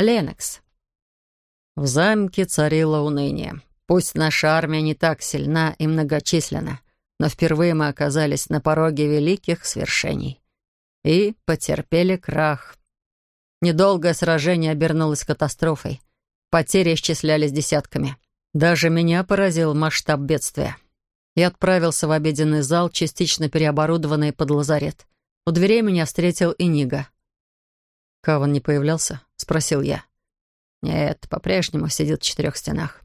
Ленокс. В замке царило уныние. Пусть наша армия не так сильна и многочисленна, но впервые мы оказались на пороге великих свершений. И потерпели крах. Недолгое сражение обернулось катастрофой. Потери исчислялись десятками. Даже меня поразил масштаб бедствия. Я отправился в обеденный зал, частично переоборудованный под лазарет. У дверей меня встретил Инига. «Каван не появлялся?» — спросил я. «Нет, по-прежнему сидит в четырех стенах».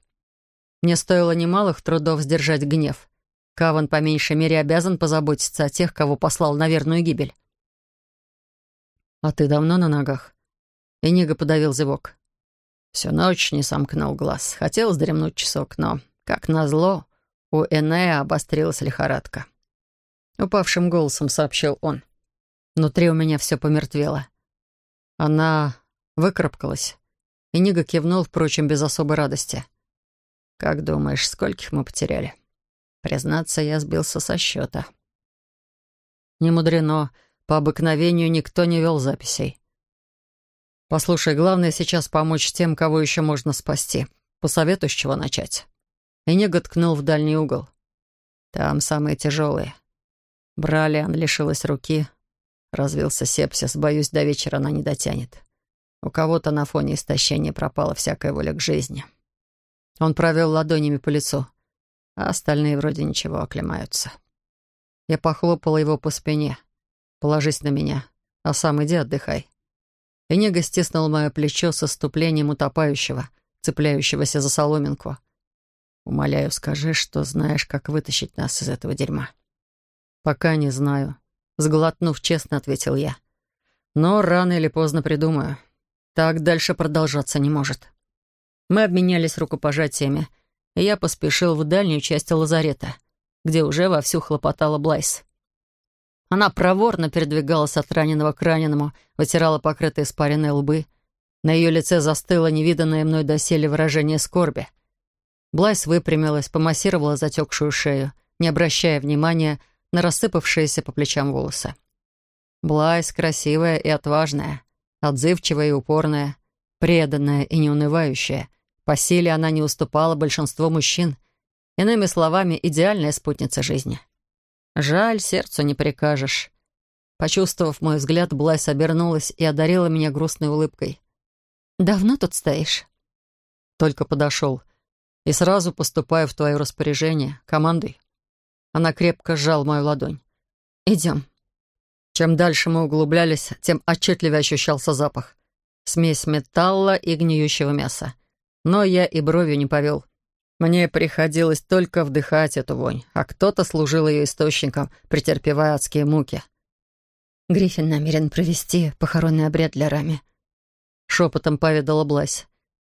Мне стоило немалых трудов сдержать гнев. Каван по меньшей мере обязан позаботиться о тех, кого послал на верную гибель. «А ты давно на ногах?» Энига подавил зевок. Всю ночь не сомкнул глаз. Хотел сдремнуть часок, но, как назло, у Энея обострилась лихорадка. Упавшим голосом сообщил он. Внутри у меня все помертвело. Она выкарабкалась. И Нига кивнул, впрочем, без особой радости. «Как думаешь, скольких мы потеряли?» Признаться, я сбился со счета. Не мудрено. По обыкновению никто не вел записей. «Послушай, главное сейчас помочь тем, кого еще можно спасти. Посоветуй, с чего начать». Энига ткнул в дальний угол. «Там самые тяжелые. Бралиан лишилась руки, развился сепсис. Боюсь, до вечера она не дотянет. У кого-то на фоне истощения пропала всякая воля к жизни». Он провел ладонями по лицу а остальные вроде ничего оклемаются. Я похлопала его по спине. «Положись на меня, а сам иди отдыхай». И Нега стиснул мое плечо со ступлением утопающего, цепляющегося за соломинку. «Умоляю, скажи, что знаешь, как вытащить нас из этого дерьма». «Пока не знаю», — сглотнув, честно ответил я. «Но рано или поздно придумаю. Так дальше продолжаться не может». Мы обменялись рукопожатиями — и я поспешил в дальнюю часть лазарета, где уже вовсю хлопотала Блайс. Она проворно передвигалась от раненого к раненому, вытирала покрытые испаренные лбы. На ее лице застыло невиданное мной доселе выражение скорби. Блайс выпрямилась, помассировала затекшую шею, не обращая внимания на рассыпавшиеся по плечам волосы. Блайс красивая и отважная, отзывчивая и упорная, преданная и неунывающая, по силе она не уступала большинству мужчин. Иными словами, идеальная спутница жизни. Жаль, сердцу не прикажешь. Почувствовав мой взгляд, Блайс обернулась и одарила меня грустной улыбкой. «Давно тут стоишь?» Только подошел. И сразу поступаю в твое распоряжение. Командуй. Она крепко сжал мою ладонь. «Идем». Чем дальше мы углублялись, тем отчетливее ощущался запах. Смесь металла и гниющего мяса. Но я и бровью не повел. Мне приходилось только вдыхать эту вонь, а кто-то служил ее источником, претерпевая адские муки. «Гриффин намерен провести похоронный обряд для Рами», — шепотом поведала Блась.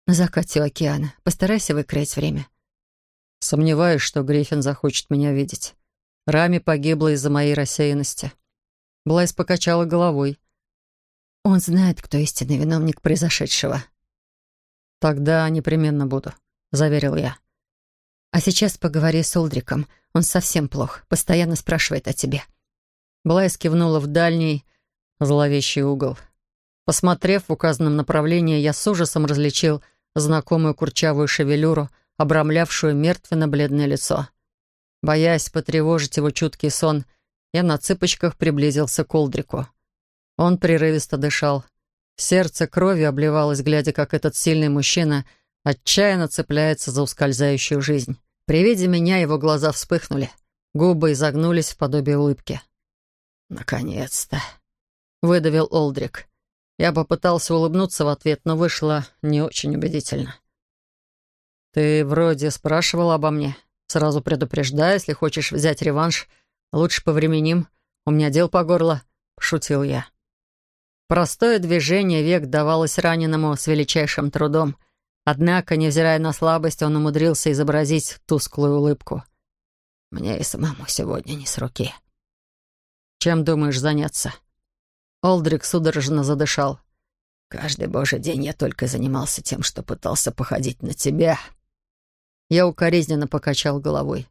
«На закате океана. Постарайся выкроить время». Сомневаюсь, что Гриффин захочет меня видеть. Рами погибла из-за моей рассеянности. Блайс покачала головой. «Он знает, кто истинный виновник произошедшего», «Тогда непременно буду», — заверил я. «А сейчас поговори с Олдриком. Он совсем плох, постоянно спрашивает о тебе». Блайс кивнула в дальний, зловещий угол. Посмотрев в указанном направлении, я с ужасом различил знакомую курчавую шевелюру, обрамлявшую мертвенно-бледное лицо. Боясь потревожить его чуткий сон, я на цыпочках приблизился к Олдрику. Он прерывисто дышал — Сердце кровью обливалось, глядя, как этот сильный мужчина отчаянно цепляется за ускользающую жизнь. При виде меня его глаза вспыхнули, губы изогнулись в подобие улыбки. «Наконец-то!» — выдавил Олдрик. Я попытался улыбнуться в ответ, но вышло не очень убедительно. «Ты вроде спрашивал обо мне. Сразу предупреждаю, если хочешь взять реванш, лучше повременим. У меня дел по горло», — шутил я. Простое движение век давалось раненому с величайшим трудом. Однако, невзирая на слабость, он умудрился изобразить тусклую улыбку. «Мне и самому сегодня не с руки». «Чем думаешь заняться?» Олдрик судорожно задышал. «Каждый божий день я только занимался тем, что пытался походить на тебя». Я укоризненно покачал головой.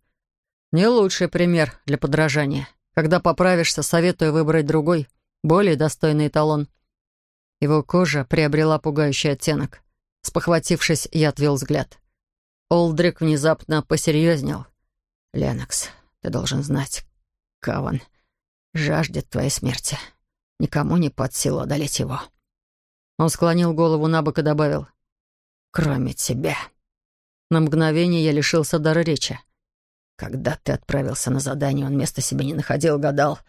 «Не лучший пример для подражания. Когда поправишься, советую выбрать другой более достойный эталон. Его кожа приобрела пугающий оттенок. Спохватившись, я отвел взгляд. Олдрик внезапно посерьезнел. «Ленокс, ты должен знать, Каван жаждет твоей смерти. Никому не под силу одолеть его». Он склонил голову на бок и добавил. «Кроме тебя». На мгновение я лишился дара речи. Когда ты отправился на задание, он места себе не находил, гадал,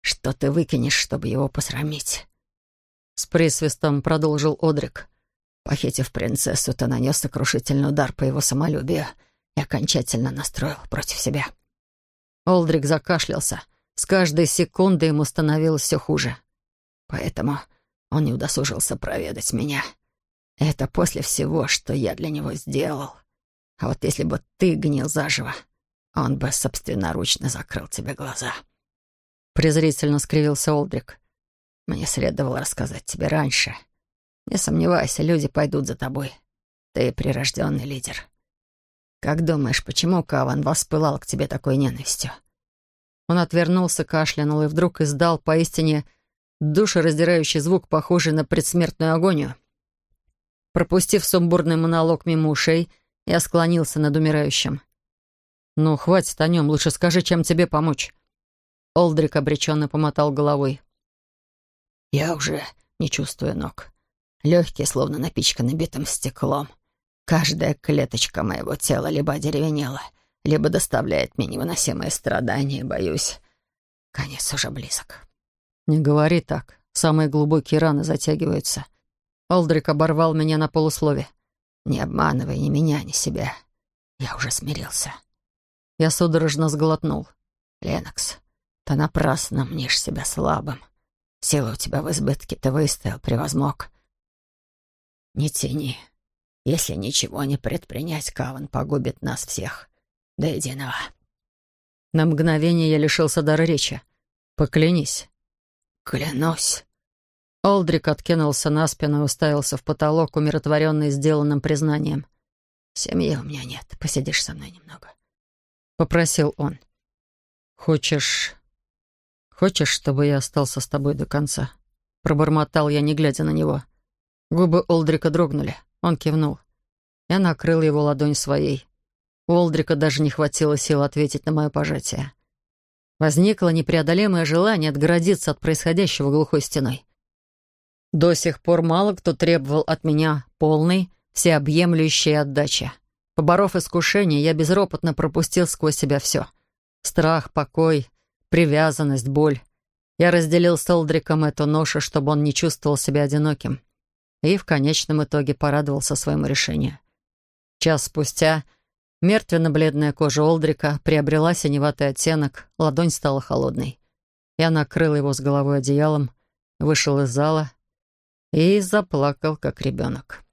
что ты выкинешь, чтобы его посрамить. С присвистом продолжил Одрик. Похитив принцессу, ты нанес сокрушительный удар по его самолюбию и окончательно настроил против себя. Олдрик закашлялся. С каждой секундой ему становилось все хуже. Поэтому он не удосужился проведать меня. Это после всего, что я для него сделал. А вот если бы ты гнил заживо, он бы собственноручно закрыл тебе глаза. Презрительно скривился Олдрик. Мне следовало рассказать тебе раньше. Не сомневайся, люди пойдут за тобой. Ты прирожденный лидер. Как думаешь, почему Каван воспылал к тебе такой ненавистью? Он отвернулся, кашлянул и вдруг издал поистине душераздирающий звук, похожий на предсмертную агонию. Пропустив сумбурный монолог мимо ушей, я склонился над умирающим. «Ну, хватит о нем, лучше скажи, чем тебе помочь». Олдрик обреченно помотал головой. «Я уже не чувствую ног. Легкие, словно напичканы битым стеклом. Каждая клеточка моего тела либо одеревенела, либо доставляет мне невыносимые страдания, боюсь. Конец уже близок». «Не говори так. Самые глубокие раны затягиваются». Олдрик оборвал меня на полуслове. «Не обманывай ни меня, ни себя. Я уже смирился». Я судорожно сглотнул. «Ленокс, ты напрасно мнишь себя слабым. Сила у тебя в избытке, ты выстоял, превозмог. Не тяни. Если ничего не предпринять, Каван погубит нас всех. До единого». На мгновение я лишился дара речи. «Поклянись». «Клянусь». Олдрик откинулся на спину и уставился в потолок, умиротворенный сделанным признанием. «Семьи у меня нет. Посидишь со мной немного?» — попросил он. «Хочешь... хочешь, чтобы я остался с тобой до конца?» Пробормотал я, не глядя на него. Губы Олдрика дрогнули. Он кивнул. Я накрыл его ладонь своей. У Олдрика даже не хватило сил ответить на мое пожатие. Возникло непреодолимое желание отгородиться от происходящего глухой стеной. До сих пор мало кто требовал от меня полной, всеобъемлющей отдачи. Поборов искушение, я безропотно пропустил сквозь себя все. Страх, покой, привязанность, боль. Я разделил с Олдриком эту ношу, чтобы он не чувствовал себя одиноким. И в конечном итоге порадовался своему решению. Час спустя мертвенно-бледная кожа Олдрика приобрела синеватый оттенок, ладонь стала холодной. Я накрыл его с головой одеялом, вышел из зала и заплакал, как ребенок.